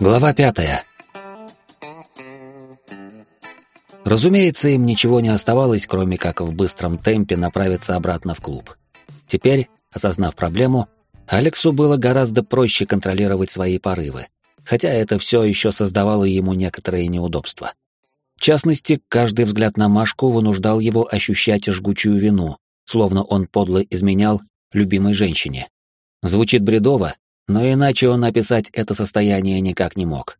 Глава пятая. Разумеется, им ничего не оставалось, кроме как в быстром темпе направиться обратно в клуб. Теперь, осознав проблему, Алексу было гораздо проще контролировать свои порывы, хотя это все еще создавало ему некоторые неудобства. В частности, каждый взгляд на Машку вынуждал его ощущать жгучую вину, словно он подло изменял любимой женщине. Звучит бредово, но иначе он описать это состояние никак не мог.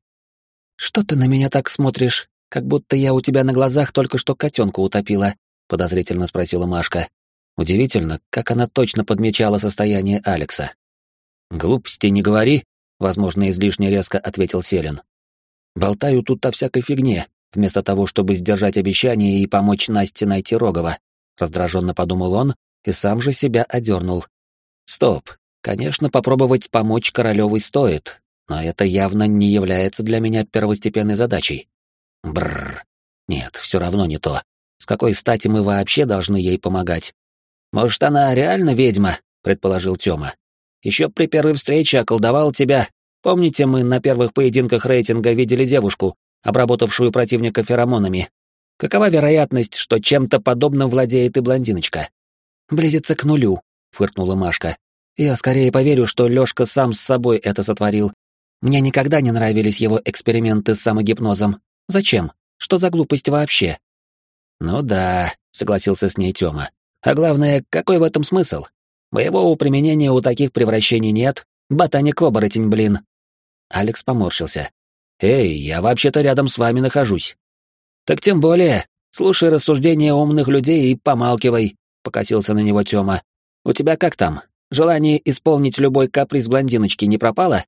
«Что ты на меня так смотришь, как будто я у тебя на глазах только что котенка утопила?» — подозрительно спросила Машка. Удивительно, как она точно подмечала состояние Алекса. «Глупости не говори», — возможно, излишне резко ответил Селин. «Болтаю тут о всякой фигне, вместо того, чтобы сдержать обещание и помочь Насте найти Рогова», — раздраженно подумал он и сам же себя одернул. «Стоп, конечно, попробовать помочь Королевой стоит, но это явно не является для меня первостепенной задачей. Бррр. Нет, все равно не то. С какой стати мы вообще должны ей помогать? Может, она реально ведьма, предположил Тёма. Еще при первой встрече околдовал тебя. Помните, мы на первых поединках рейтинга видели девушку, обработавшую противника феромонами. Какова вероятность, что чем-то подобным владеет и блондиночка? Близится к нулю, фыркнула Машка. Я скорее поверю, что Лёшка сам с собой это сотворил. Мне никогда не нравились его эксперименты с самогипнозом. Зачем? Что за глупость вообще? Ну да, согласился с ней Тёма. А главное, какой в этом смысл? Боевого применения у таких превращений нет. Ботаник-оборотень, блин. Алекс поморщился. Эй, я вообще-то рядом с вами нахожусь. Так тем более, слушай рассуждения умных людей и помалкивай, покосился на него Тёма. У тебя как там? Желание исполнить любой каприз блондиночки не пропало?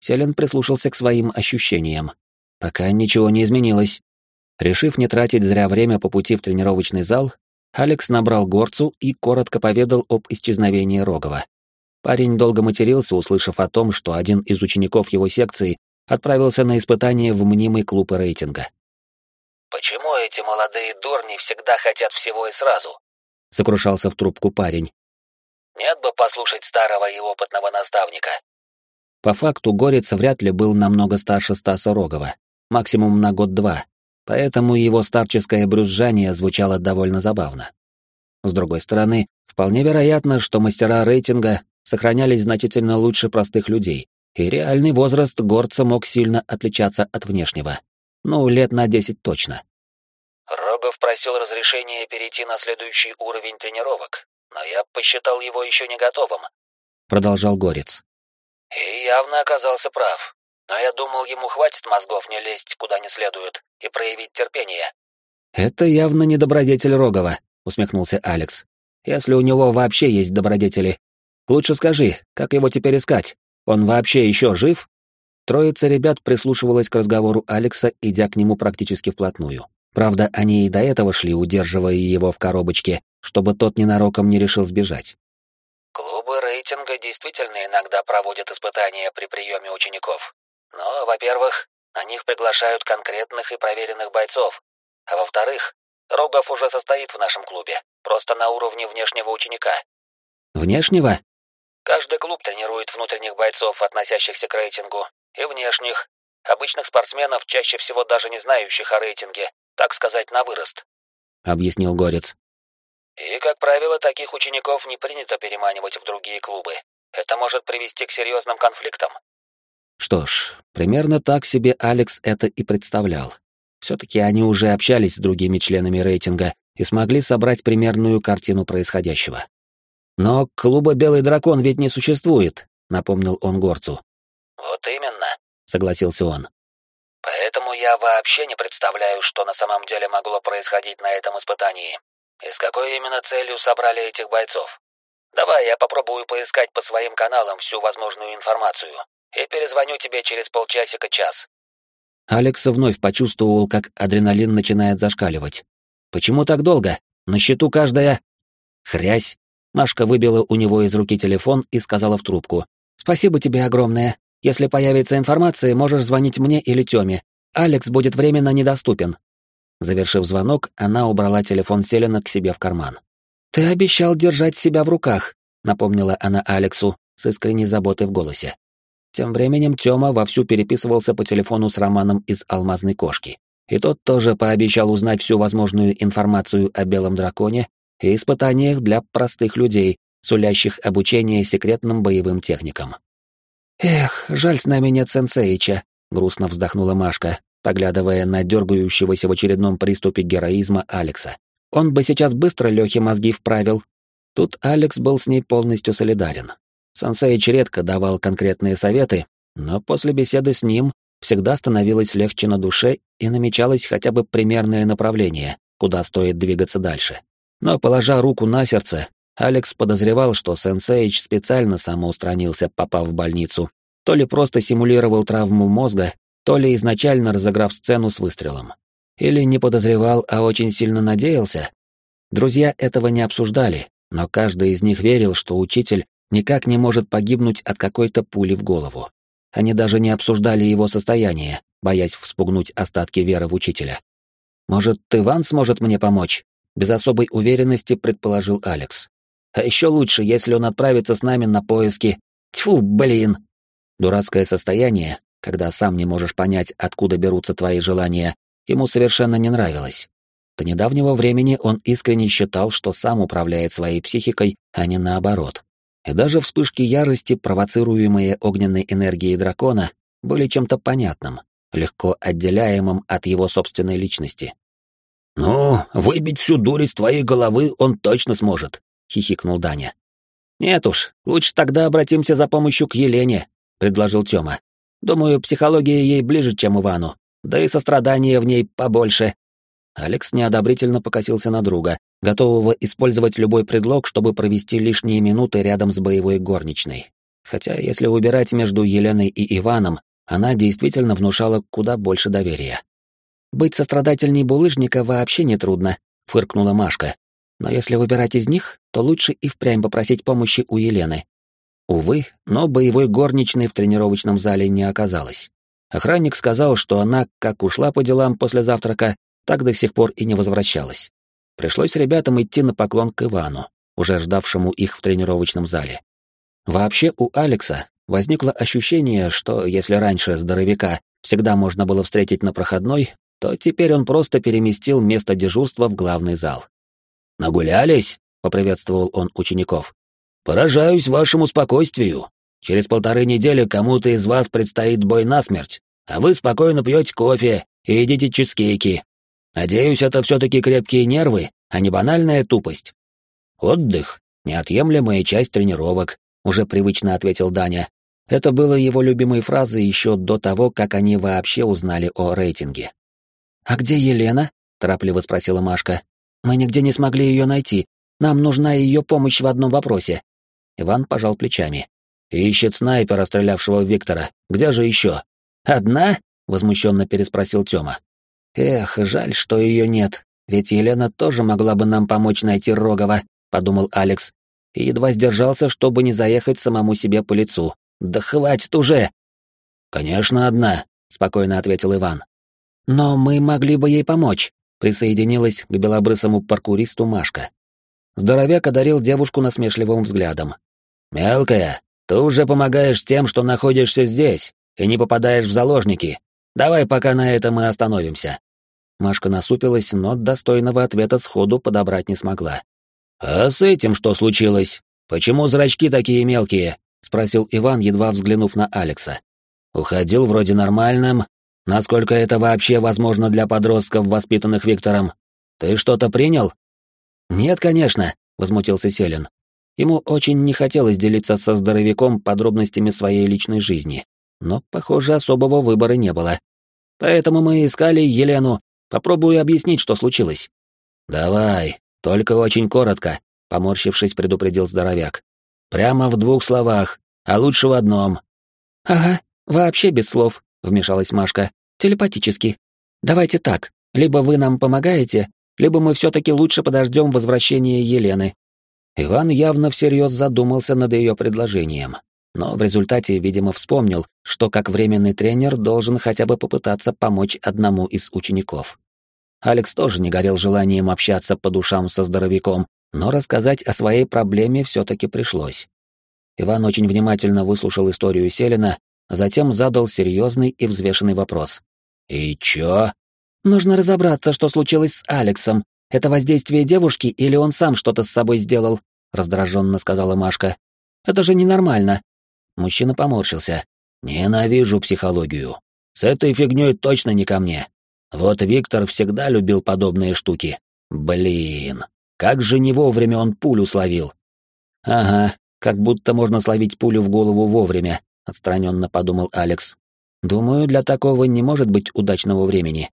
Селен прислушался к своим ощущениям. Пока ничего не изменилось. Решив не тратить зря время по пути в тренировочный зал, Алекс набрал горцу и коротко поведал об исчезновении Рогова. Парень долго матерился, услышав о том, что один из учеников его секции отправился на испытание в мнимый клуб рейтинга. «Почему эти молодые дурни всегда хотят всего и сразу?» — сокрушался в трубку парень. «Нет бы послушать старого и опытного наставника». По факту Горец вряд ли был намного старше Стаса Рогова, максимум на год-два, поэтому его старческое брюзжание звучало довольно забавно. С другой стороны, вполне вероятно, что мастера рейтинга сохранялись значительно лучше простых людей, и реальный возраст горца мог сильно отличаться от внешнего. Ну, лет на десять точно. Рогов просил разрешения перейти на следующий уровень тренировок, но я посчитал его еще не готовым. Продолжал Горец. И явно оказался прав но я думал, ему хватит мозгов не лезть куда не следует и проявить терпение. Это явно не добродетель Рогова, усмехнулся Алекс. Если у него вообще есть добродетели. Лучше скажи, как его теперь искать? Он вообще еще жив? Троица ребят прислушивалась к разговору Алекса, идя к нему практически вплотную. Правда, они и до этого шли, удерживая его в коробочке, чтобы тот ненароком не решил сбежать. Клубы рейтинга действительно иногда проводят испытания при приеме учеников. Но, во-первых, на них приглашают конкретных и проверенных бойцов, а во-вторых, Рогов уже состоит в нашем клубе, просто на уровне внешнего ученика. Внешнего? Каждый клуб тренирует внутренних бойцов, относящихся к рейтингу, и внешних, обычных спортсменов, чаще всего даже не знающих о рейтинге, так сказать, на вырост. Объяснил Горец. И, как правило, таких учеников не принято переманивать в другие клубы. Это может привести к серьезным конфликтам. Что ж, примерно так себе Алекс это и представлял. Все-таки они уже общались с другими членами рейтинга и смогли собрать примерную картину происходящего. «Но клуба «Белый дракон» ведь не существует», — напомнил он горцу. «Вот именно», — согласился он. «Поэтому я вообще не представляю, что на самом деле могло происходить на этом испытании. И с какой именно целью собрали этих бойцов. Давай я попробую поискать по своим каналам всю возможную информацию и перезвоню тебе через полчасика-час». Алекс вновь почувствовал, как адреналин начинает зашкаливать. «Почему так долго? На счету каждая...» «Хрясь!» Машка выбила у него из руки телефон и сказала в трубку. «Спасибо тебе огромное. Если появится информация, можешь звонить мне или Тёме. Алекс будет временно недоступен». Завершив звонок, она убрала телефон Селена к себе в карман. «Ты обещал держать себя в руках», — напомнила она Алексу, с искренней заботой в голосе. Тем временем Тёма вовсю переписывался по телефону с Романом из «Алмазной кошки». И тот тоже пообещал узнать всю возможную информацию о Белом Драконе и испытаниях для простых людей, сулящих обучение секретным боевым техникам. «Эх, жаль, с нами нет сенсеича», — грустно вздохнула Машка, поглядывая на дергающегося в очередном приступе героизма Алекса. «Он бы сейчас быстро Лёхе мозги вправил». Тут Алекс был с ней полностью солидарен. Сансеич редко давал конкретные советы, но после беседы с ним всегда становилось легче на душе и намечалось хотя бы примерное направление, куда стоит двигаться дальше. Но, положа руку на сердце, Алекс подозревал, что Сенсейч специально самоустранился, попав в больницу, то ли просто симулировал травму мозга, то ли изначально разыграв сцену с выстрелом. Или не подозревал, а очень сильно надеялся. Друзья этого не обсуждали, но каждый из них верил, что учитель никак не может погибнуть от какой-то пули в голову. Они даже не обсуждали его состояние, боясь вспугнуть остатки веры в учителя. «Может, Иван сможет мне помочь?» Без особой уверенности предположил Алекс. «А еще лучше, если он отправится с нами на поиски. Тьфу, блин!» Дурацкое состояние, когда сам не можешь понять, откуда берутся твои желания, ему совершенно не нравилось. До недавнего времени он искренне считал, что сам управляет своей психикой, а не наоборот. И даже вспышки ярости, провоцируемые огненной энергией дракона, были чем-то понятным, легко отделяемым от его собственной личности. «Ну, выбить всю дурь из твоей головы он точно сможет», — хихикнул Даня. «Нет уж, лучше тогда обратимся за помощью к Елене», — предложил Тёма. «Думаю, психология ей ближе, чем Ивану, да и сострадание в ней побольше». Алекс неодобрительно покосился на друга, готового использовать любой предлог, чтобы провести лишние минуты рядом с боевой горничной. Хотя, если выбирать между Еленой и Иваном, она действительно внушала куда больше доверия. «Быть сострадательней булыжника вообще нетрудно», — фыркнула Машка. «Но если выбирать из них, то лучше и впрямь попросить помощи у Елены». Увы, но боевой горничной в тренировочном зале не оказалось. Охранник сказал, что она как ушла по делам после завтрака, так до сих пор и не возвращалась. Пришлось ребятам идти на поклон к Ивану, уже ждавшему их в тренировочном зале. Вообще у Алекса возникло ощущение, что если раньше здоровяка всегда можно было встретить на проходной, то теперь он просто переместил место дежурства в главный зал. «Нагулялись?» — поприветствовал он учеников. «Поражаюсь вашему спокойствию. Через полторы недели кому-то из вас предстоит бой насмерть, а вы спокойно пьете кофе и едите чизкейки. Надеюсь, это все-таки крепкие нервы, а не банальная тупость. Отдых — неотъемлемая часть тренировок, уже привычно ответил Даня. Это было его любимой фразой еще до того, как они вообще узнали о рейтинге. «А где Елена?» — торопливо спросила Машка. «Мы нигде не смогли ее найти. Нам нужна ее помощь в одном вопросе». Иван пожал плечами. «Ищет снайпера, стрелявшего в Виктора. Где же еще?» «Одна?» — возмущенно переспросил Тёма. «Эх, жаль, что ее нет, ведь Елена тоже могла бы нам помочь найти Рогова», — подумал Алекс, и едва сдержался, чтобы не заехать самому себе по лицу. «Да хватит уже!» «Конечно, одна», — спокойно ответил Иван. «Но мы могли бы ей помочь», — присоединилась к белобрысому паркуристу Машка. Здоровяк одарил девушку насмешливым взглядом. «Мелкая, ты уже помогаешь тем, что находишься здесь, и не попадаешь в заложники. Давай пока на этом и остановимся». Машка насупилась, но достойного ответа сходу подобрать не смогла. «А с этим что случилось? Почему зрачки такие мелкие?» — спросил Иван, едва взглянув на Алекса. «Уходил вроде нормальным. Насколько это вообще возможно для подростков, воспитанных Виктором? Ты что-то принял?» «Нет, конечно», — возмутился Селин. Ему очень не хотелось делиться со здоровяком подробностями своей личной жизни но, похоже, особого выбора не было. Поэтому мы искали Елену. Попробую объяснить, что случилось. Давай, только очень коротко, поморщившись, предупредил здоровяк. Прямо в двух словах, а лучше в одном. Ага, вообще без слов, вмешалась Машка. Телепатически. Давайте так, либо вы нам помогаете, либо мы все-таки лучше подождем возвращения Елены. Иван явно всерьез задумался над ее предложением но в результате, видимо, вспомнил, что как временный тренер должен хотя бы попытаться помочь одному из учеников. Алекс тоже не горел желанием общаться по душам со здоровяком, но рассказать о своей проблеме все-таки пришлось. Иван очень внимательно выслушал историю Селина, затем задал серьезный и взвешенный вопрос. «И чё?» «Нужно разобраться, что случилось с Алексом. Это воздействие девушки или он сам что-то с собой сделал?» — раздраженно сказала Машка. «Это же ненормально». Мужчина поморщился. «Ненавижу психологию. С этой фигнёй точно не ко мне. Вот Виктор всегда любил подобные штуки. Блин, как же не вовремя он пулю словил. Ага, как будто можно словить пулю в голову вовремя, отстраненно подумал Алекс. Думаю, для такого не может быть удачного времени.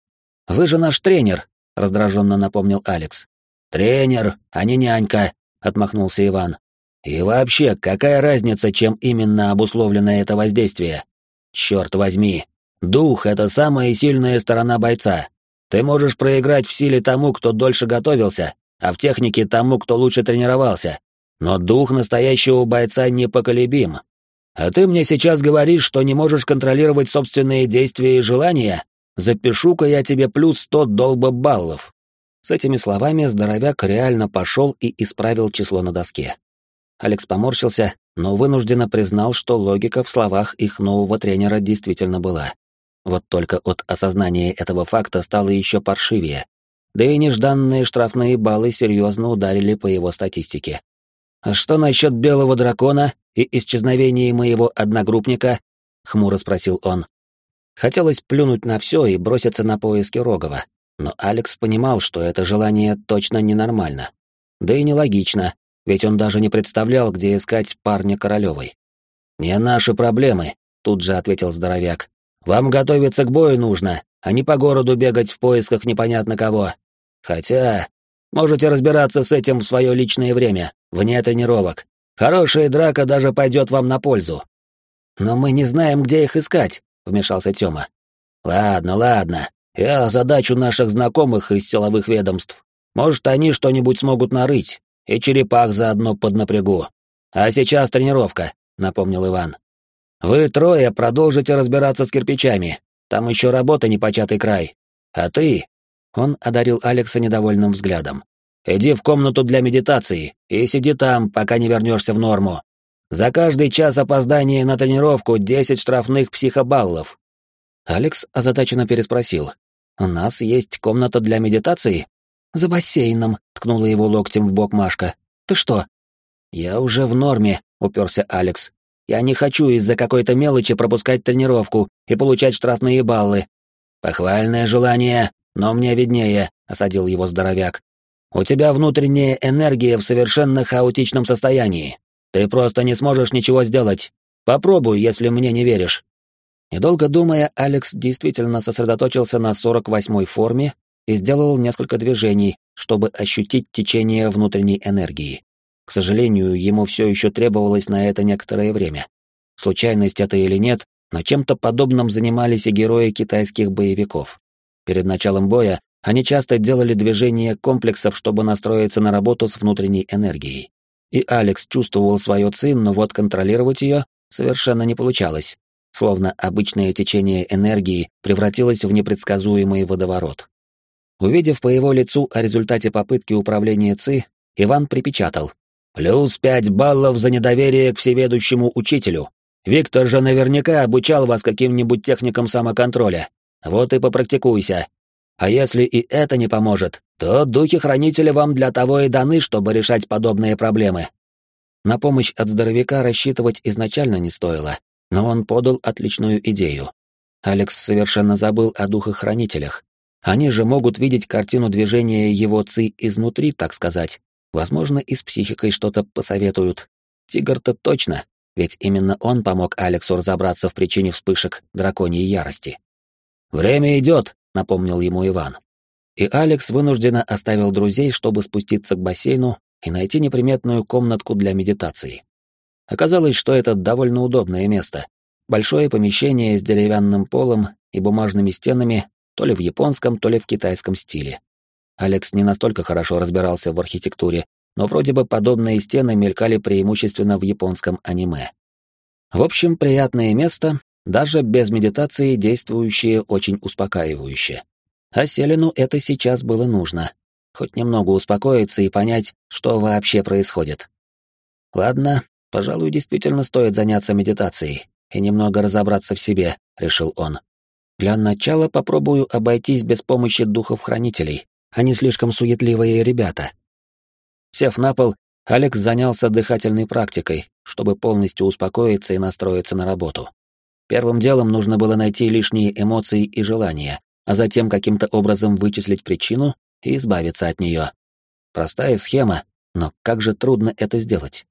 Вы же наш тренер, раздраженно напомнил Алекс. Тренер, а не нянька, отмахнулся Иван. И вообще, какая разница, чем именно обусловлено это воздействие? Черт возьми, дух — это самая сильная сторона бойца. Ты можешь проиграть в силе тому, кто дольше готовился, а в технике тому, кто лучше тренировался. Но дух настоящего бойца непоколебим. А ты мне сейчас говоришь, что не можешь контролировать собственные действия и желания? Запишу-ка я тебе плюс сто долба баллов. С этими словами здоровяк реально пошел и исправил число на доске. Алекс поморщился, но вынужденно признал, что логика в словах их нового тренера действительно была. Вот только от осознания этого факта стало еще паршивее. Да и нежданные штрафные баллы серьезно ударили по его статистике. «А что насчет белого дракона и исчезновения моего одногруппника?» — хмуро спросил он. Хотелось плюнуть на все и броситься на поиски Рогова, но Алекс понимал, что это желание точно ненормально. Да и нелогично, ведь он даже не представлял, где искать парня Королевой. «Не наши проблемы», — тут же ответил здоровяк. Вам готовиться к бою нужно, а не по городу бегать в поисках непонятно кого. Хотя, можете разбираться с этим в свое личное время, вне тренировок. Хорошая драка даже пойдет вам на пользу. Но мы не знаем, где их искать, вмешался Тёма. Ладно, ладно. Я задачу наших знакомых из силовых ведомств. Может, они что-нибудь смогут нарыть, и черепах заодно поднапрягу. А сейчас тренировка, напомнил Иван. Вы трое продолжите разбираться с кирпичами. Там еще работа непочатый край. А ты...» Он одарил Алекса недовольным взглядом. «Иди в комнату для медитации и сиди там, пока не вернешься в норму. За каждый час опоздания на тренировку десять штрафных психобаллов». Алекс озадаченно переспросил. «У нас есть комната для медитации?» «За бассейном», — ткнула его локтем в бок Машка. «Ты что?» «Я уже в норме», — уперся Алекс. Я не хочу из-за какой-то мелочи пропускать тренировку и получать штрафные баллы. Похвальное желание, но мне виднее, осадил его здоровяк. У тебя внутренняя энергия в совершенно хаотичном состоянии. Ты просто не сможешь ничего сделать. Попробуй, если мне не веришь. Недолго думая, Алекс действительно сосредоточился на 48-й форме и сделал несколько движений, чтобы ощутить течение внутренней энергии. К сожалению, ему все еще требовалось на это некоторое время. Случайность это или нет, но чем-то подобным занимались и герои китайских боевиков. Перед началом боя они часто делали движения комплексов, чтобы настроиться на работу с внутренней энергией. И Алекс чувствовал свою ци, но вот контролировать ее совершенно не получалось, словно обычное течение энергии превратилось в непредсказуемый водоворот. Увидев по его лицу о результате попытки управления ЦИ, Иван припечатал. Плюс пять баллов за недоверие к всеведущему учителю. Виктор же наверняка обучал вас каким-нибудь техникам самоконтроля. Вот и попрактикуйся. А если и это не поможет, то духи-хранители вам для того и даны, чтобы решать подобные проблемы. На помощь от здоровяка рассчитывать изначально не стоило, но он подал отличную идею. Алекс совершенно забыл о духах-хранителях. Они же могут видеть картину движения его ци изнутри, так сказать, Возможно, и с психикой что-то посоветуют. Тигр-то точно, ведь именно он помог Алексу разобраться в причине вспышек драконьей ярости. «Время идет», — напомнил ему Иван. И Алекс вынужденно оставил друзей, чтобы спуститься к бассейну и найти неприметную комнатку для медитации. Оказалось, что это довольно удобное место. Большое помещение с деревянным полом и бумажными стенами, то ли в японском, то ли в китайском стиле. Алекс не настолько хорошо разбирался в архитектуре, но вроде бы подобные стены мелькали преимущественно в японском аниме. В общем, приятное место, даже без медитации действующее очень успокаивающе. А Селину это сейчас было нужно. Хоть немного успокоиться и понять, что вообще происходит. Ладно, Пожалуй, действительно стоит заняться медитацией и немного разобраться в себе, решил он. Для начала попробую обойтись без помощи духов-хранителей. Они слишком суетливые ребята. Сев на пол, Алекс занялся дыхательной практикой, чтобы полностью успокоиться и настроиться на работу. Первым делом нужно было найти лишние эмоции и желания, а затем каким-то образом вычислить причину и избавиться от нее. Простая схема, но как же трудно это сделать.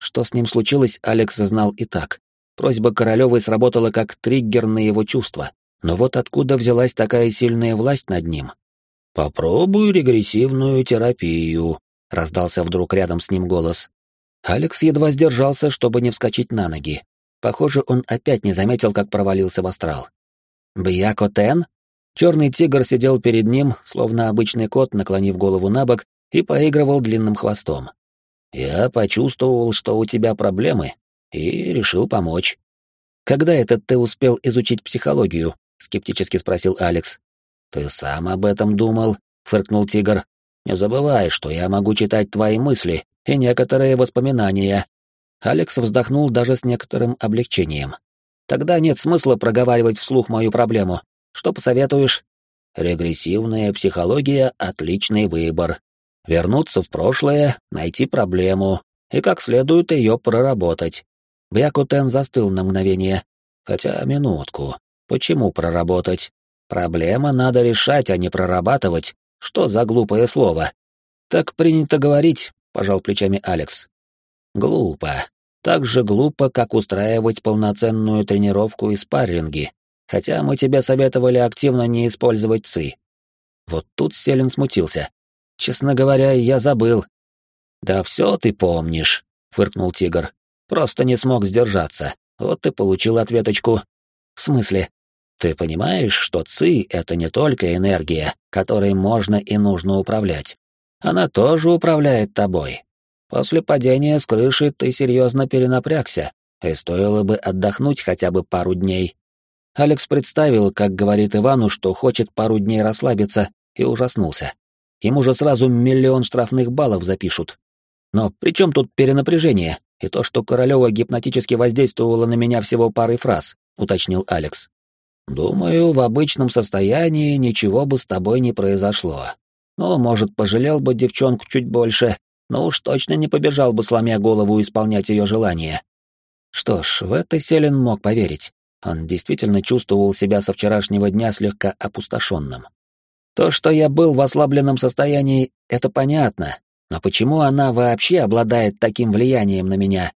Что с ним случилось, Алекс знал и так. Просьба Королевой сработала как триггер на его чувства, но вот откуда взялась такая сильная власть над ним? «Попробуй регрессивную терапию», — раздался вдруг рядом с ним голос. Алекс едва сдержался, чтобы не вскочить на ноги. Похоже, он опять не заметил, как провалился в астрал. «Бьяко Тен?» Черный тигр сидел перед ним, словно обычный кот, наклонив голову на бок, и поигрывал длинным хвостом. «Я почувствовал, что у тебя проблемы, и решил помочь». «Когда это ты успел изучить психологию?» — скептически спросил Алекс. «Ты сам об этом думал?» — фыркнул тигр. «Не забывай, что я могу читать твои мысли и некоторые воспоминания». Алекс вздохнул даже с некоторым облегчением. «Тогда нет смысла проговаривать вслух мою проблему. Что посоветуешь?» «Регрессивная психология — отличный выбор. Вернуться в прошлое, найти проблему и как следует ее проработать. Бьякутен застыл на мгновение. Хотя, минутку. Почему проработать? Проблема надо решать, а не прорабатывать. Что за глупое слово? Так принято говорить, пожал плечами Алекс. Глупо. Так же глупо, как устраивать полноценную тренировку и спарринги. Хотя мы тебе советовали активно не использовать ЦИ. Вот тут Селин смутился. Честно говоря, я забыл. Да все ты помнишь, фыркнул тигр. Просто не смог сдержаться. Вот ты получил ответочку. В смысле? Ты понимаешь, что ЦИ — это не только энергия, которой можно и нужно управлять. Она тоже управляет тобой. После падения с крыши ты серьезно перенапрягся, и стоило бы отдохнуть хотя бы пару дней. Алекс представил, как говорит Ивану, что хочет пару дней расслабиться, и ужаснулся. Ему же сразу миллион штрафных баллов запишут. Но при чем тут перенапряжение и то, что Королева гипнотически воздействовала на меня всего парой фраз, уточнил Алекс. Думаю, в обычном состоянии ничего бы с тобой не произошло. Ну, может, пожалел бы девчонку чуть больше, но уж точно не побежал бы, сломя голову, исполнять ее желание. Что ж, в это Селин мог поверить. Он действительно чувствовал себя со вчерашнего дня слегка опустошенным. То, что я был в ослабленном состоянии, это понятно, но почему она вообще обладает таким влиянием на меня?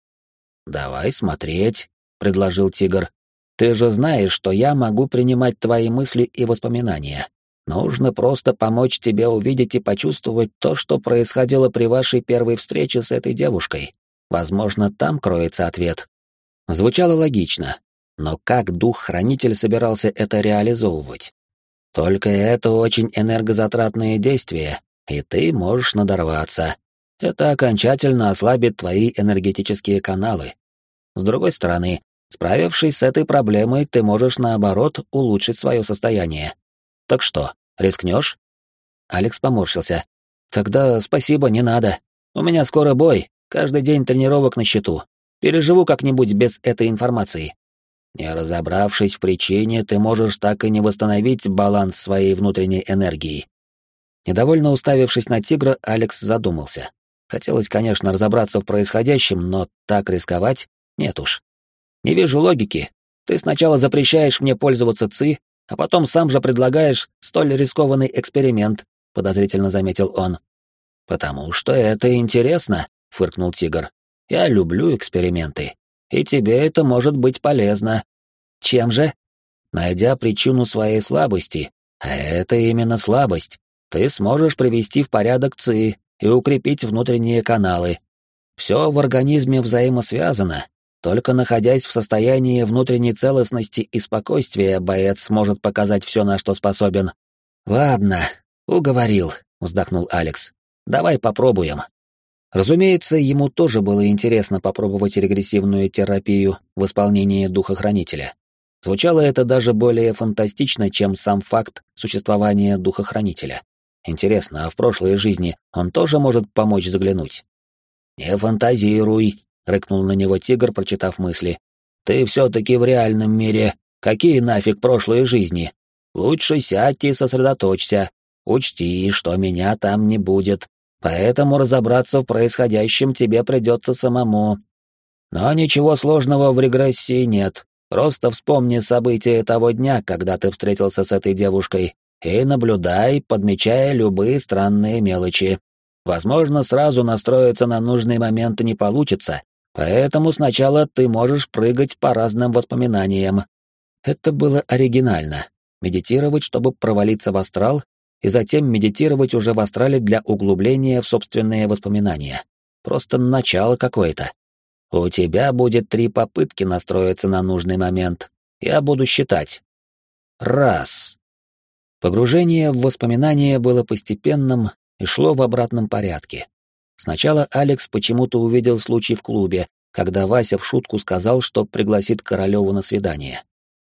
Давай смотреть, предложил Тигр. Ты же знаешь, что я могу принимать твои мысли и воспоминания. Нужно просто помочь тебе увидеть и почувствовать то, что происходило при вашей первой встрече с этой девушкой. Возможно, там кроется ответ. Звучало логично, но как дух-хранитель собирался это реализовывать? Только это очень энергозатратные действия, и ты можешь надорваться. Это окончательно ослабит твои энергетические каналы. С другой стороны, справившись с этой проблемой, ты можешь, наоборот, улучшить свое состояние. Так что, рискнешь? Алекс поморщился. Тогда спасибо, не надо. У меня скоро бой, каждый день тренировок на счету. Переживу как-нибудь без этой информации. Не разобравшись в причине, ты можешь так и не восстановить баланс своей внутренней энергии. Недовольно уставившись на тигра, Алекс задумался. Хотелось, конечно, разобраться в происходящем, но так рисковать нет уж. Не вижу логики. Ты сначала запрещаешь мне пользоваться ЦИ, а потом сам же предлагаешь столь рискованный эксперимент, подозрительно заметил он. Потому что это интересно, фыркнул тигр. Я люблю эксперименты и тебе это может быть полезно. Чем же? Найдя причину своей слабости, а это именно слабость, ты сможешь привести в порядок ЦИ и укрепить внутренние каналы. Все в организме взаимосвязано. Только находясь в состоянии внутренней целостности и спокойствия, боец сможет показать все, на что способен. Ладно, уговорил, вздохнул Алекс. Давай попробуем. Разумеется, ему тоже было интересно попробовать регрессивную терапию в исполнении духохранителя. Звучало это даже более фантастично, чем сам факт существования духохранителя. Интересно, а в прошлой жизни он тоже может помочь заглянуть? «Не фантазируй», — рыкнул на него тигр, прочитав мысли. «Ты все-таки в реальном мире. Какие нафиг прошлые жизни? Лучше сядь и сосредоточься. Учти, что меня там не будет. Поэтому разобраться в происходящем тебе придется самому. Но ничего сложного в регрессии нет. Просто вспомни события того дня, когда ты встретился с этой девушкой, и наблюдай, подмечая любые странные мелочи. Возможно, сразу настроиться на нужный момент не получится, поэтому сначала ты можешь прыгать по разным воспоминаниям. Это было оригинально. Медитировать, чтобы провалиться в астрал, и затем медитировать уже в астрале для углубления в собственные воспоминания. Просто начало какое-то. У тебя будет три попытки настроиться на нужный момент. Я буду считать. Раз. Погружение в воспоминания было постепенным и шло в обратном порядке. Сначала Алекс почему-то увидел случай в клубе, когда Вася в шутку сказал, что пригласит Королеву на свидание.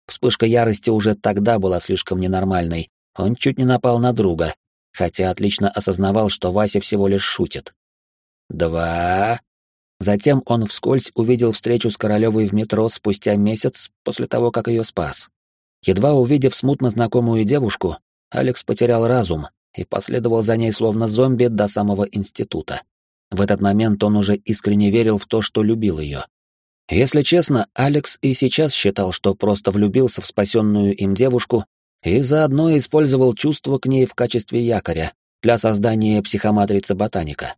Вспышка ярости уже тогда была слишком ненормальной, он чуть не напал на друга, хотя отлично осознавал, что Вася всего лишь шутит. Два. Затем он вскользь увидел встречу с Королевой в метро спустя месяц после того, как ее спас. Едва увидев смутно знакомую девушку, Алекс потерял разум и последовал за ней словно зомби до самого института. В этот момент он уже искренне верил в то, что любил ее. Если честно, Алекс и сейчас считал, что просто влюбился в спасенную им девушку и заодно использовал чувство к ней в качестве якоря для создания психоматрицы ботаника.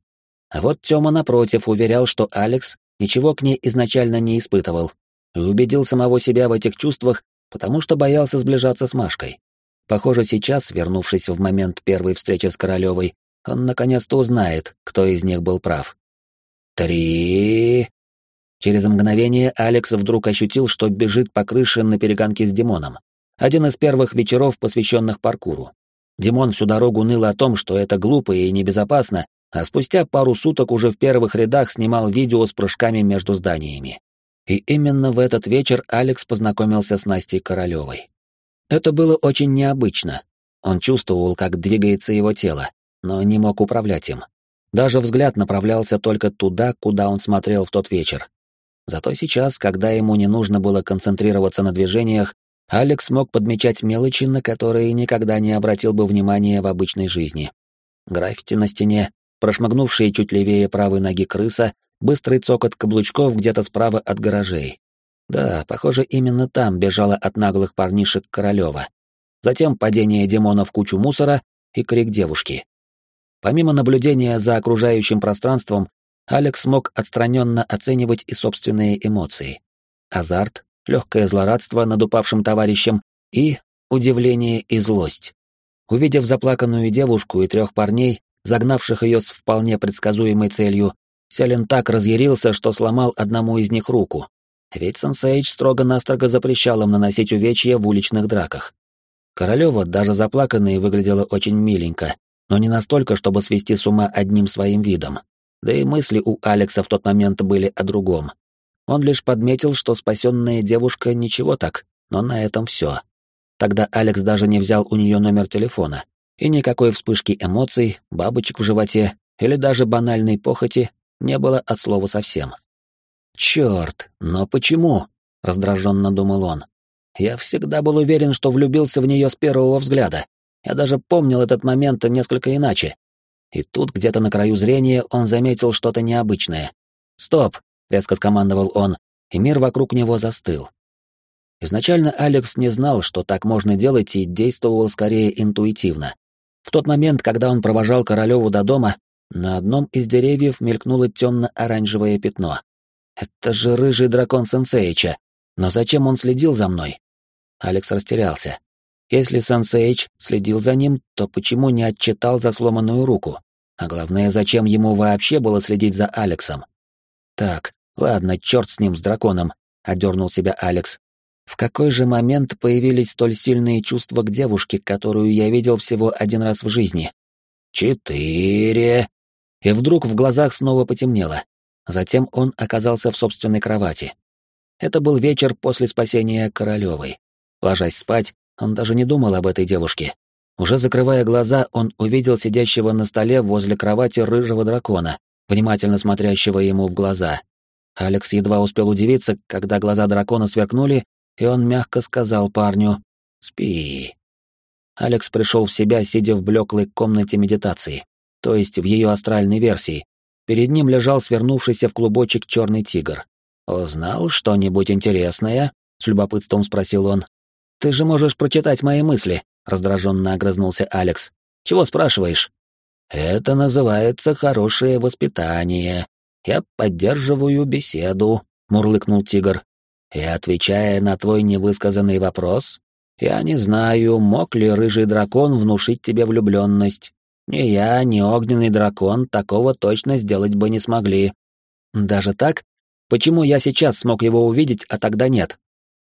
А вот Тёма, напротив, уверял, что Алекс ничего к ней изначально не испытывал и убедил самого себя в этих чувствах, потому что боялся сближаться с Машкой. Похоже, сейчас, вернувшись в момент первой встречи с Королевой, он наконец-то узнает, кто из них был прав. Три. Через мгновение Алекс вдруг ощутил, что бежит по крыше на перегонке с Димоном. Один из первых вечеров, посвященных паркуру. Димон всю дорогу ныл о том, что это глупо и небезопасно, а спустя пару суток уже в первых рядах снимал видео с прыжками между зданиями. И именно в этот вечер Алекс познакомился с Настей Королевой. Это было очень необычно. Он чувствовал, как двигается его тело, но не мог управлять им. Даже взгляд направлялся только туда, куда он смотрел в тот вечер. Зато сейчас, когда ему не нужно было концентрироваться на движениях, Алекс мог подмечать мелочи, на которые никогда не обратил бы внимания в обычной жизни. Граффити на стене, прошмыгнувшие чуть левее правой ноги крыса, быстрый цокот каблучков где-то справа от гаражей. Да, похоже, именно там бежала от наглых парнишек Королева. Затем падение Димона в кучу мусора и крик девушки. Помимо наблюдения за окружающим пространством, Алекс мог отстраненно оценивать и собственные эмоции. Азарт, легкое злорадство над упавшим товарищем и удивление и злость. Увидев заплаканную девушку и трех парней, загнавших ее с вполне предсказуемой целью, Селин так разъярился, что сломал одному из них руку, ведь Сенсейдж строго-настрого запрещал им наносить увечья в уличных драках. Королева, даже заплаканная, выглядела очень миленько, но не настолько, чтобы свести с ума одним своим видом. Да и мысли у Алекса в тот момент были о другом. Он лишь подметил, что спасенная девушка ничего так, но на этом все. Тогда Алекс даже не взял у нее номер телефона, и никакой вспышки эмоций, бабочек в животе или даже банальной похоти не было от слова совсем. Черт, но почему? раздраженно думал он. Я всегда был уверен, что влюбился в нее с первого взгляда. Я даже помнил этот момент несколько иначе. И тут, где-то на краю зрения, он заметил что-то необычное. «Стоп!» — резко скомандовал он, и мир вокруг него застыл. Изначально Алекс не знал, что так можно делать, и действовал скорее интуитивно. В тот момент, когда он провожал Королеву до дома, на одном из деревьев мелькнуло темно-оранжевое пятно. Это же рыжий дракон Сенсеича. Но зачем он следил за мной? Алекс растерялся. Если Сенсеич следил за ним, то почему не отчитал за сломанную руку? А главное, зачем ему вообще было следить за Алексом? Так, ладно, черт с ним, с драконом, одернул себя Алекс. В какой же момент появились столь сильные чувства к девушке, которую я видел всего один раз в жизни? Четыре. И вдруг в глазах снова потемнело. Затем он оказался в собственной кровати. Это был вечер после спасения Королевой. Ложась спать, он даже не думал об этой девушке. Уже закрывая глаза, он увидел сидящего на столе возле кровати рыжего дракона, внимательно смотрящего ему в глаза. Алекс едва успел удивиться, когда глаза дракона сверкнули, и он мягко сказал парню «Спи». Алекс пришел в себя, сидя в блеклой комнате медитации, то есть в ее астральной версии. Перед ним лежал свернувшийся в клубочек черный тигр. «Узнал что-нибудь интересное?» — с любопытством спросил он. «Ты же можешь прочитать мои мысли», — раздраженно огрызнулся Алекс. «Чего спрашиваешь?» «Это называется хорошее воспитание. Я поддерживаю беседу», — мурлыкнул тигр. «И отвечая на твой невысказанный вопрос, я не знаю, мог ли рыжий дракон внушить тебе влюбленность. Ни я, ни огненный дракон такого точно сделать бы не смогли. Даже так? Почему я сейчас смог его увидеть, а тогда нет?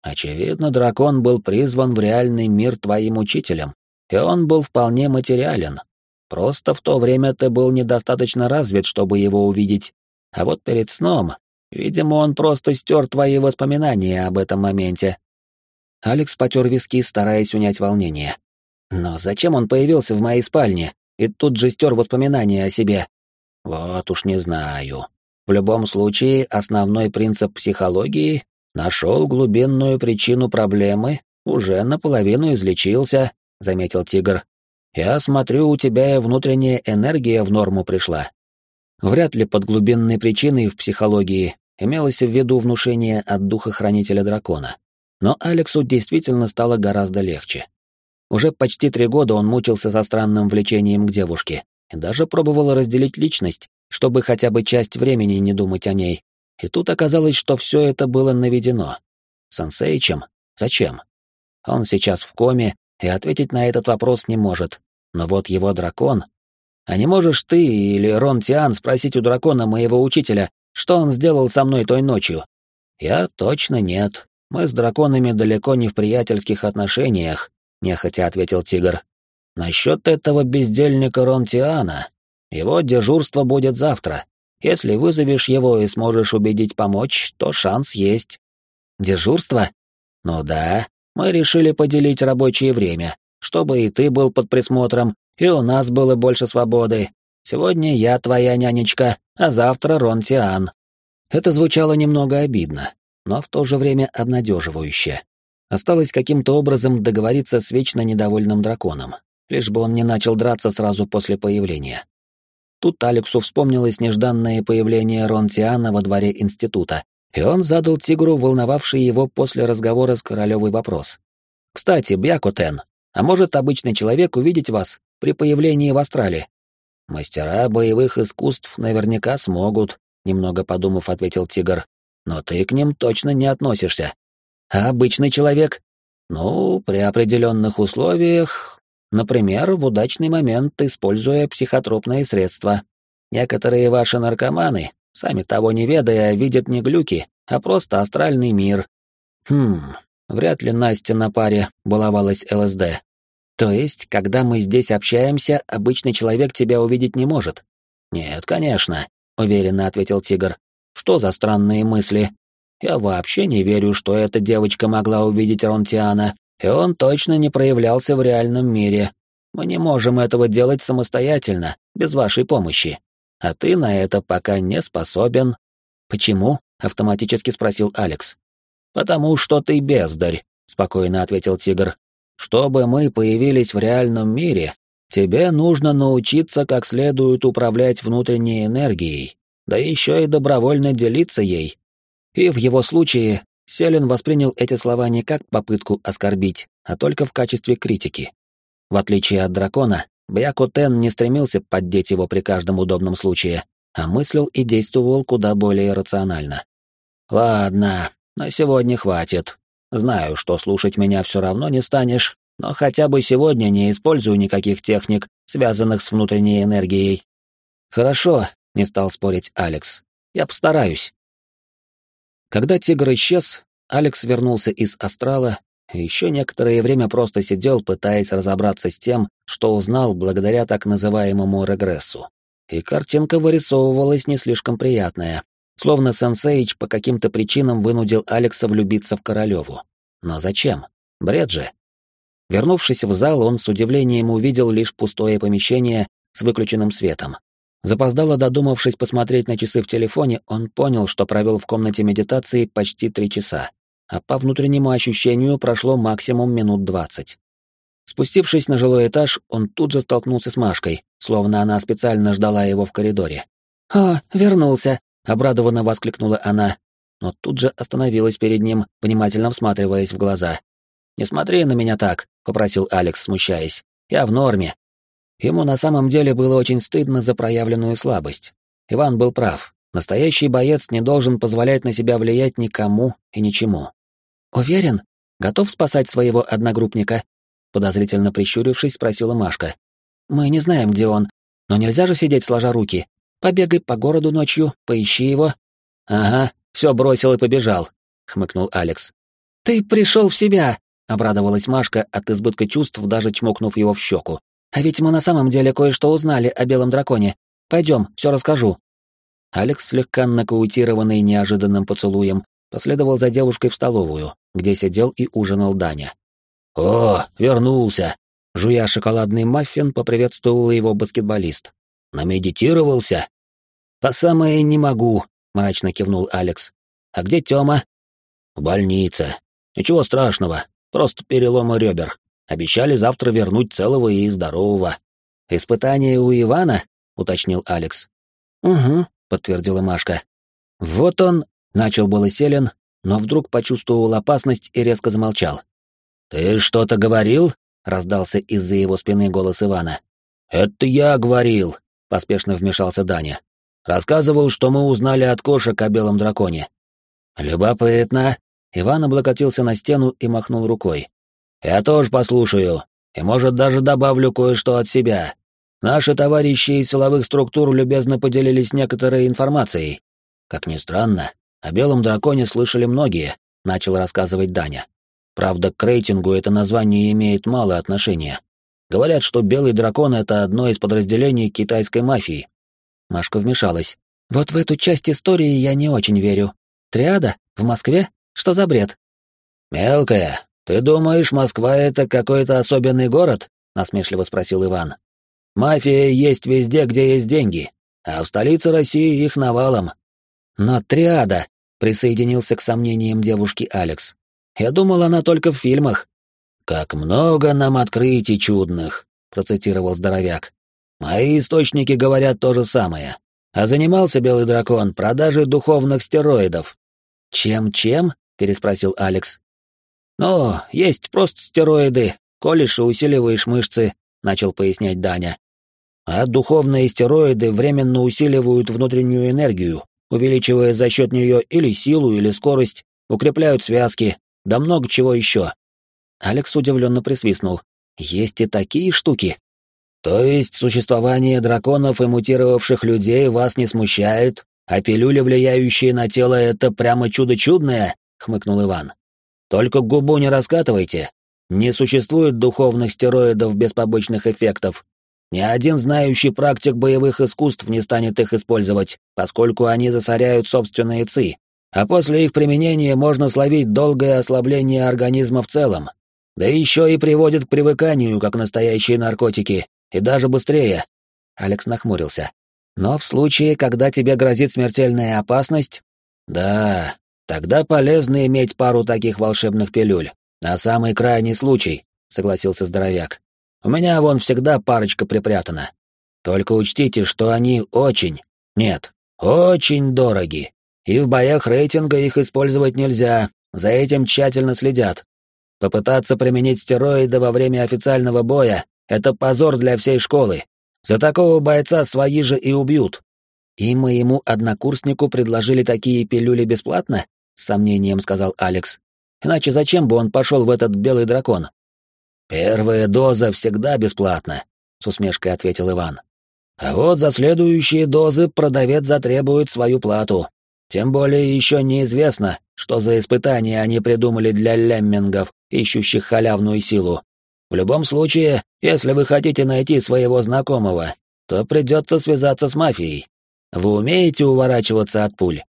Очевидно, дракон был призван в реальный мир твоим учителем, и он был вполне материален. Просто в то время ты был недостаточно развит, чтобы его увидеть. А вот перед сном, видимо, он просто стер твои воспоминания об этом моменте. Алекс потер виски, стараясь унять волнение. Но зачем он появился в моей спальне и тут же стер воспоминания о себе? Вот уж не знаю. В любом случае, основной принцип психологии нашел глубинную причину проблемы, уже наполовину излечился, заметил тигр. Я смотрю, у тебя и внутренняя энергия в норму пришла. Вряд ли под глубинной причиной в психологии имелось в виду внушение от духа хранителя дракона. Но Алексу действительно стало гораздо легче. Уже почти три года он мучился со странным влечением к девушке и даже пробовал разделить личность, чтобы хотя бы часть времени не думать о ней. И тут оказалось, что все это было наведено. Сансейчем? Зачем? Он сейчас в коме и ответить на этот вопрос не может. Но вот его дракон... А не можешь ты или Рон Тиан спросить у дракона моего учителя, что он сделал со мной той ночью? Я точно нет. Мы с драконами далеко не в приятельских отношениях, нехотя ответил тигр. Насчет этого бездельника Рон Тиана, его дежурство будет завтра. Если вызовешь его и сможешь убедить помочь, то шанс есть. Дежурство? Ну да, мы решили поделить рабочее время, чтобы и ты был под присмотром, и у нас было больше свободы. Сегодня я твоя нянечка, а завтра Рон Тиан. Это звучало немного обидно, но в то же время обнадеживающе. Осталось каким-то образом договориться с вечно недовольным драконом, лишь бы он не начал драться сразу после появления. Тут Алексу вспомнилось нежданное появление Ронтиана во дворе института, и он задал тигру волновавший его после разговора с королевой вопрос. «Кстати, Бьякотен, а может обычный человек увидеть вас при появлении в Астрале?» «Мастера боевых искусств наверняка смогут», — немного подумав, ответил тигр. «Но ты к ним точно не относишься. А обычный человек? Ну, при определенных условиях Например, в удачный момент, используя психотропные средства. Некоторые ваши наркоманы, сами того не ведая, видят не глюки, а просто астральный мир. Хм, вряд ли Настя на паре баловалась ЛСД. То есть, когда мы здесь общаемся, обычный человек тебя увидеть не может? Нет, конечно, уверенно ответил Тигр. Что за странные мысли? Я вообще не верю, что эта девочка могла увидеть Ронтиана, и он точно не проявлялся в реальном мире. Мы не можем этого делать самостоятельно, без вашей помощи. А ты на это пока не способен. Почему? автоматически спросил Алекс. Потому что ты бездарь, спокойно ответил Тигр. Чтобы мы появились в реальном мире, тебе нужно научиться как следует управлять внутренней энергией, да еще и добровольно делиться ей. И в его случае Селин воспринял эти слова не как попытку оскорбить, а только в качестве критики. В отличие от дракона, Бьяко Тен не стремился поддеть его при каждом удобном случае, а мыслил и действовал куда более рационально. «Ладно, на сегодня хватит. Знаю, что слушать меня все равно не станешь, но хотя бы сегодня не использую никаких техник, связанных с внутренней энергией». «Хорошо», — не стал спорить Алекс. «Я постараюсь». Когда тигр исчез, Алекс вернулся из астрала и еще некоторое время просто сидел, пытаясь разобраться с тем, что узнал благодаря так называемому регрессу. И картинка вырисовывалась не слишком приятная, словно Сенсейч по каким-то причинам вынудил Алекса влюбиться в Королеву. Но зачем? Бред же. Вернувшись в зал, он с удивлением увидел лишь пустое помещение с выключенным светом. Запоздало додумавшись посмотреть на часы в телефоне, он понял, что провел в комнате медитации почти три часа, а по внутреннему ощущению прошло максимум минут двадцать. Спустившись на жилой этаж, он тут же столкнулся с Машкой, словно она специально ждала его в коридоре. «О, вернулся!» — обрадованно воскликнула она, но тут же остановилась перед ним, внимательно всматриваясь в глаза. «Не смотри на меня так», — попросил Алекс, смущаясь. «Я в норме». Ему на самом деле было очень стыдно за проявленную слабость. Иван был прав. Настоящий боец не должен позволять на себя влиять никому и ничему. «Уверен? Готов спасать своего одногруппника?» Подозрительно прищурившись, спросила Машка. «Мы не знаем, где он, но нельзя же сидеть сложа руки. Побегай по городу ночью, поищи его». «Ага, все бросил и побежал», — хмыкнул Алекс. «Ты пришел в себя!» — обрадовалась Машка от избытка чувств, даже чмокнув его в щеку. «А ведь мы на самом деле кое-что узнали о белом драконе. Пойдем, все расскажу». Алекс, слегка нокаутированный неожиданным поцелуем, последовал за девушкой в столовую, где сидел и ужинал Даня. «О, вернулся!» Жуя шоколадный маффин, поприветствовал его баскетболист. «Намедитировался?» «По самое не могу», — мрачно кивнул Алекс. «А где Тёма?» «В больнице. Ничего страшного, просто переломы ребер. Обещали завтра вернуть целого и здорового». «Испытание у Ивана?» — уточнил Алекс. «Угу», — подтвердила Машка. «Вот он...» — начал было Селен, но вдруг почувствовал опасность и резко замолчал. «Ты что-то говорил?» — раздался из-за его спины голос Ивана. «Это я говорил», — поспешно вмешался Даня. Рассказывал, что мы узнали от кошек о белом драконе. Любопытно. Иван облокотился на стену и махнул рукой. Я тоже послушаю, и, может, даже добавлю кое-что от себя. Наши товарищи из силовых структур любезно поделились некоторой информацией. Как ни странно, о белом драконе слышали многие, начал рассказывать Даня. Правда, к рейтингу это название имеет мало отношения. Говорят, что белый дракон — это одно из подразделений китайской мафии, Машка вмешалась. «Вот в эту часть истории я не очень верю. Триада? В Москве? Что за бред?» «Мелкая, ты думаешь, Москва — это какой-то особенный город?» — насмешливо спросил Иван. «Мафия есть везде, где есть деньги, а в столице России их навалом». «Но триада!» — присоединился к сомнениям девушки Алекс. «Я думал, она только в фильмах». «Как много нам открытий чудных!» — процитировал здоровяк. Мои источники говорят то же самое. А занимался Белый Дракон продажей духовных стероидов. «Чем-чем?» — переспросил Алекс. «Ну, есть просто стероиды. Колешь и усиливаешь мышцы», — начал пояснять Даня. «А духовные стероиды временно усиливают внутреннюю энергию, увеличивая за счет нее или силу, или скорость, укрепляют связки, да много чего еще». Алекс удивленно присвистнул. «Есть и такие штуки?» То есть существование драконов и мутировавших людей вас не смущает, а пилюли, влияющие на тело, это прямо чудо чудное? хмыкнул Иван. Только губу не раскатывайте. Не существует духовных стероидов без побочных эффектов. Ни один знающий практик боевых искусств не станет их использовать, поскольку они засоряют собственные ци, а после их применения можно словить долгое ослабление организма в целом. Да еще и приводит к привыканию, как настоящие наркотики, и даже быстрее. Алекс нахмурился. Но в случае, когда тебе грозит смертельная опасность... Да, тогда полезно иметь пару таких волшебных пилюль. На самый крайний случай, согласился здоровяк. У меня вон всегда парочка припрятана. Только учтите, что они очень, нет, очень дороги. И в боях рейтинга их использовать нельзя, за этим тщательно следят. Попытаться применить стероиды во время официального боя это позор для всей школы. За такого бойца свои же и убьют. И моему однокурснику предложили такие пилюли бесплатно? С сомнением сказал Алекс. Иначе зачем бы он пошел в этот белый дракон? Первая доза всегда бесплатна, с усмешкой ответил Иван. А вот за следующие дозы продавец затребует свою плату. Тем более еще неизвестно, что за испытания они придумали для леммингов, ищущих халявную силу. В любом случае, если вы хотите найти своего знакомого, то придется связаться с мафией. Вы умеете уворачиваться от пуль?»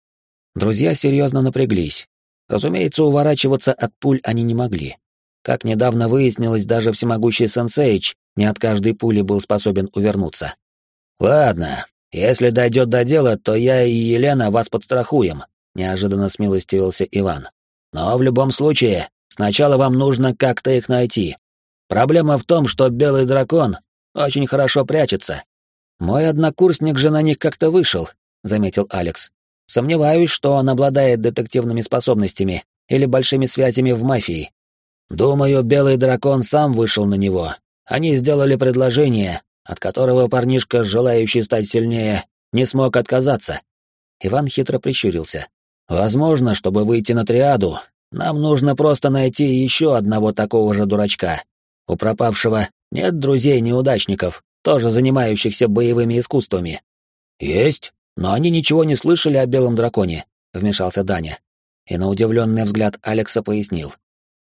Друзья серьезно напряглись. Разумеется, уворачиваться от пуль они не могли. Как недавно выяснилось, даже всемогущий Сенсейч не от каждой пули был способен увернуться. «Ладно, Если дойдет до дела, то я и Елена вас подстрахуем», — неожиданно смилостивился Иван. «Но в любом случае, сначала вам нужно как-то их найти. Проблема в том, что белый дракон очень хорошо прячется. Мой однокурсник же на них как-то вышел, заметил Алекс. Сомневаюсь, что он обладает детективными способностями или большими связями в мафии. Думаю, белый дракон сам вышел на него. Они сделали предложение, от которого парнишка, желающий стать сильнее, не смог отказаться. Иван хитро прищурился. Возможно, чтобы выйти на триаду, нам нужно просто найти еще одного такого же дурачка. У пропавшего нет друзей-неудачников, тоже занимающихся боевыми искусствами. Есть, но они ничего не слышали о белом драконе, вмешался Даня. И на удивленный взгляд Алекса пояснил.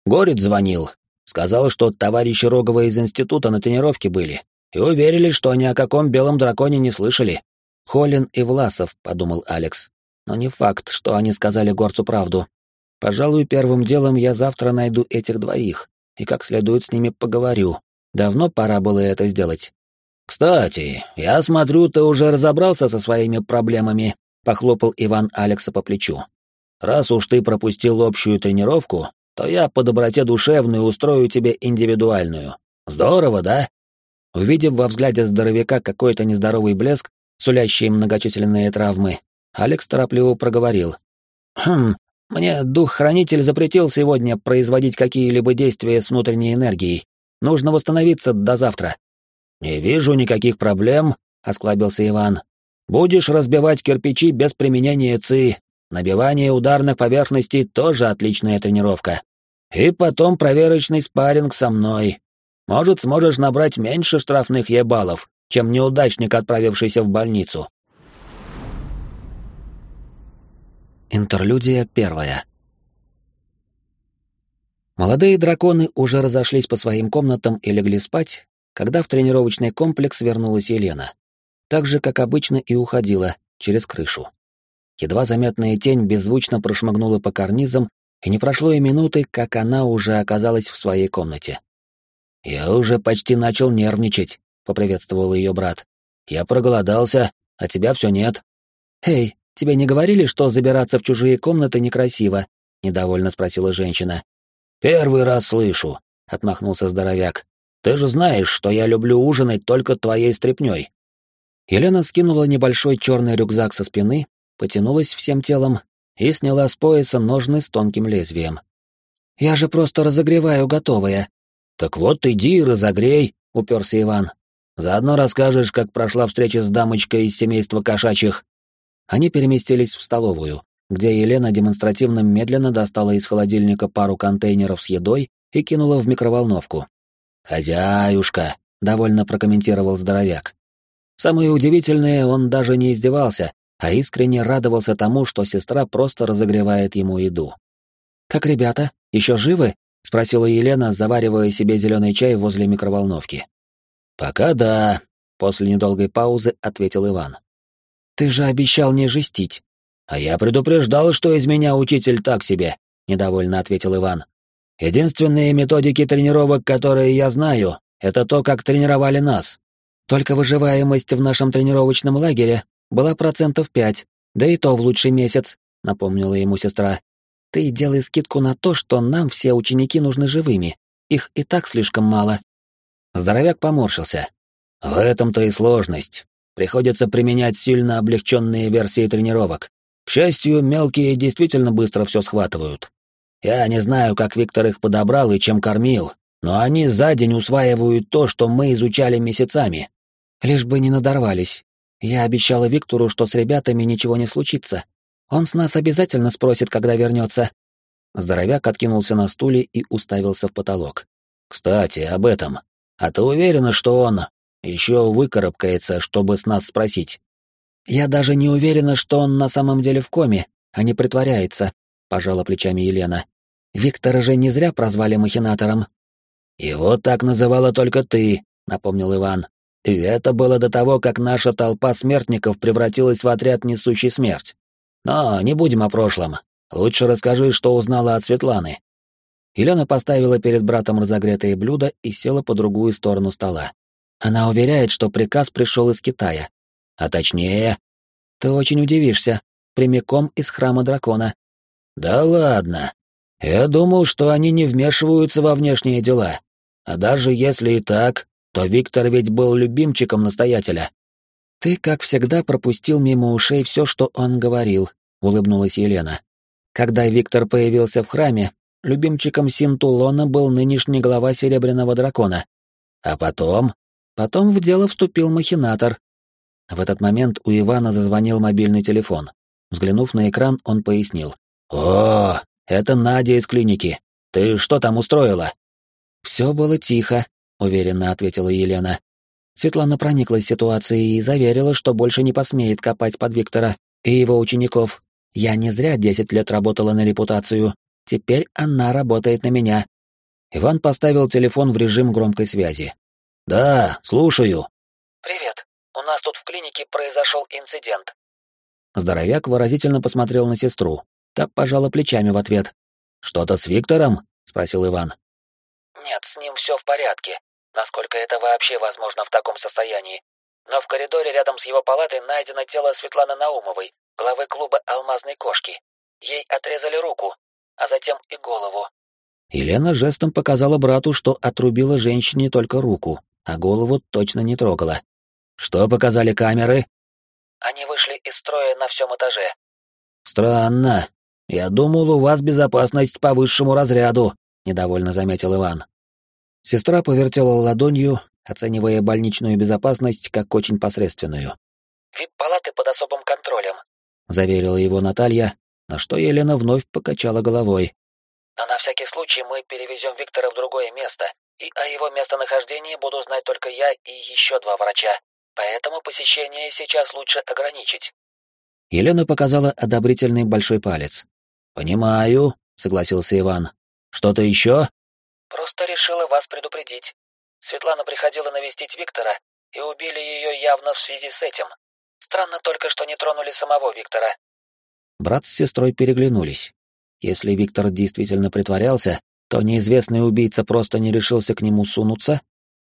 Горец звонил, сказал, что товарищи Рогова из института на тренировке были, и уверили, что ни о каком белом драконе не слышали. Холин и Власов, подумал Алекс. Но не факт, что они сказали горцу правду. Пожалуй, первым делом я завтра найду этих двоих и как следует с ними поговорю. Давно пора было это сделать. «Кстати, я смотрю, ты уже разобрался со своими проблемами», — похлопал Иван Алекса по плечу. «Раз уж ты пропустил общую тренировку, то я по доброте душевной устрою тебе индивидуальную. Здорово, да?» Увидев во взгляде здоровяка какой-то нездоровый блеск, сулящий многочисленные травмы, Алекс торопливо проговорил. «Хм, мне дух-хранитель запретил сегодня производить какие-либо действия с внутренней энергией. Нужно восстановиться до завтра. Не вижу никаких проблем, осклабился Иван. Будешь разбивать кирпичи без применения ЦИ. Набивание ударных поверхностей тоже отличная тренировка. И потом проверочный спарринг со мной. Может, сможешь набрать меньше штрафных ебалов, чем неудачник, отправившийся в больницу. Интерлюдия первая. Молодые драконы уже разошлись по своим комнатам и легли спать, когда в тренировочный комплекс вернулась Елена. Так же, как обычно, и уходила через крышу. Едва заметная тень беззвучно прошмыгнула по карнизам, и не прошло и минуты, как она уже оказалась в своей комнате. «Я уже почти начал нервничать», — поприветствовал ее брат. «Я проголодался, а тебя все нет». «Эй, тебе не говорили, что забираться в чужие комнаты некрасиво?» — недовольно спросила женщина. «Первый раз слышу», — отмахнулся здоровяк. «Ты же знаешь, что я люблю ужинать только твоей стряпнёй». Елена скинула небольшой черный рюкзак со спины, потянулась всем телом и сняла с пояса ножны с тонким лезвием. «Я же просто разогреваю готовое». «Так вот иди и разогрей», — уперся Иван. «Заодно расскажешь, как прошла встреча с дамочкой из семейства кошачьих». Они переместились в столовую, где Елена демонстративно медленно достала из холодильника пару контейнеров с едой и кинула в микроволновку. «Хозяюшка», — довольно прокомментировал здоровяк. Самое удивительное, он даже не издевался, а искренне радовался тому, что сестра просто разогревает ему еду. «Как ребята, еще живы?» — спросила Елена, заваривая себе зеленый чай возле микроволновки. «Пока да», — после недолгой паузы ответил Иван. «Ты же обещал не жестить», «А я предупреждал, что из меня учитель так себе», — недовольно ответил Иван. «Единственные методики тренировок, которые я знаю, это то, как тренировали нас. Только выживаемость в нашем тренировочном лагере была процентов пять, да и то в лучший месяц», — напомнила ему сестра. «Ты делай скидку на то, что нам все ученики нужны живыми. Их и так слишком мало». Здоровяк поморщился. «В этом-то и сложность. Приходится применять сильно облегченные версии тренировок. К счастью, мелкие действительно быстро все схватывают. Я не знаю, как Виктор их подобрал и чем кормил, но они за день усваивают то, что мы изучали месяцами. Лишь бы не надорвались. Я обещала Виктору, что с ребятами ничего не случится. Он с нас обязательно спросит, когда вернется. Здоровяк откинулся на стуле и уставился в потолок. «Кстати, об этом. А ты уверена, что он еще выкарабкается, чтобы с нас спросить?» «Я даже не уверена, что он на самом деле в коме, а не притворяется», — пожала плечами Елена. «Виктора же не зря прозвали махинатором». «Его так называла только ты», — напомнил Иван. «И это было до того, как наша толпа смертников превратилась в отряд, несущий смерть. Но не будем о прошлом. Лучше расскажи, что узнала от Светланы». Елена поставила перед братом разогретые блюда и села по другую сторону стола. Она уверяет, что приказ пришел из Китая, А точнее... Ты очень удивишься. Прямиком из храма дракона. Да ладно. Я думал, что они не вмешиваются во внешние дела. А даже если и так, то Виктор ведь был любимчиком настоятеля. Ты, как всегда, пропустил мимо ушей все, что он говорил, улыбнулась Елена. Когда Виктор появился в храме, любимчиком Синтулона был нынешний глава Серебряного дракона. А потом? Потом в дело вступил махинатор. В этот момент у Ивана зазвонил мобильный телефон. Взглянув на экран, он пояснил. «О, это Надя из клиники. Ты что там устроила?» «Все было тихо», — уверенно ответила Елена. Светлана прониклась ситуацией и заверила, что больше не посмеет копать под Виктора и его учеников. Я не зря десять лет работала на репутацию. Теперь она работает на меня. Иван поставил телефон в режим громкой связи. «Да, слушаю». «Привет. У нас тут в клинике произошел инцидент». Здоровяк выразительно посмотрел на сестру. Та пожала плечами в ответ. «Что-то с Виктором?» — спросил Иван. «Нет, с ним все в порядке, насколько это вообще возможно в таком состоянии. Но в коридоре рядом с его палатой найдено тело Светланы Наумовой, главы клуба «Алмазной кошки». Ей отрезали руку, а затем и голову. Елена жестом показала брату, что отрубила женщине только руку, а голову точно не трогала. «Что показали камеры?» Они вышли из строя на всем этаже. «Странно. Я думал, у вас безопасность по высшему разряду», — недовольно заметил Иван. Сестра повертела ладонью, оценивая больничную безопасность как очень посредственную. «Вип-палаты под особым контролем», — заверила его Наталья, на что Елена вновь покачала головой. «Но на всякий случай мы перевезем Виктора в другое место, и о его местонахождении буду знать только я и еще два врача, поэтому посещение сейчас лучше ограничить». Елена показала одобрительный большой палец. «Понимаю», — согласился Иван. «Что-то еще?» «Просто решила вас предупредить. Светлана приходила навестить Виктора, и убили ее явно в связи с этим. Странно только, что не тронули самого Виктора». Брат с сестрой переглянулись. Если Виктор действительно притворялся, то неизвестный убийца просто не решился к нему сунуться,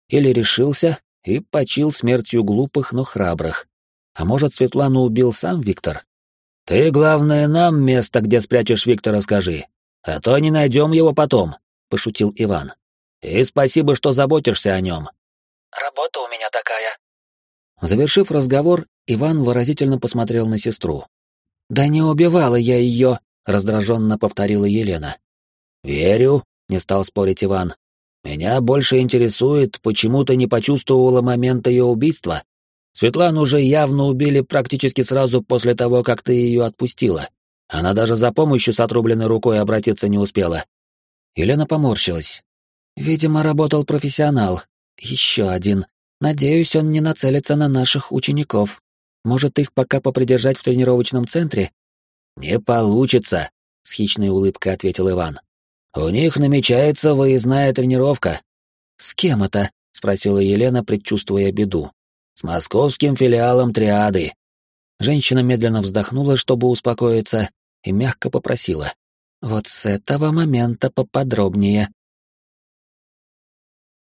или решился и почил смертью глупых, но храбрых. А может, Светлану убил сам Виктор? «Ты, главное, нам место, где спрячешь Виктора, скажи, а то не найдем его потом», — пошутил Иван. «И спасибо, что заботишься о нем». «Работа у меня такая». Завершив разговор, Иван выразительно посмотрел на сестру. «Да не убивала я ее», — раздраженно повторила Елена. «Верю», — не стал спорить Иван. «Меня больше интересует, почему ты не почувствовала момент ее убийства. Светлану уже явно убили практически сразу после того, как ты ее отпустила. Она даже за помощью с отрубленной рукой обратиться не успела». Елена поморщилась. «Видимо, работал профессионал. Еще один. Надеюсь, он не нацелится на наших учеников. Может, их пока попридержать в тренировочном центре?» «Не получится», — с хищной улыбкой ответил Иван. «У них намечается выездная тренировка». «С кем это?» — спросила Елена, предчувствуя беду. «С московским филиалом триады». Женщина медленно вздохнула, чтобы успокоиться, и мягко попросила. «Вот с этого момента поподробнее».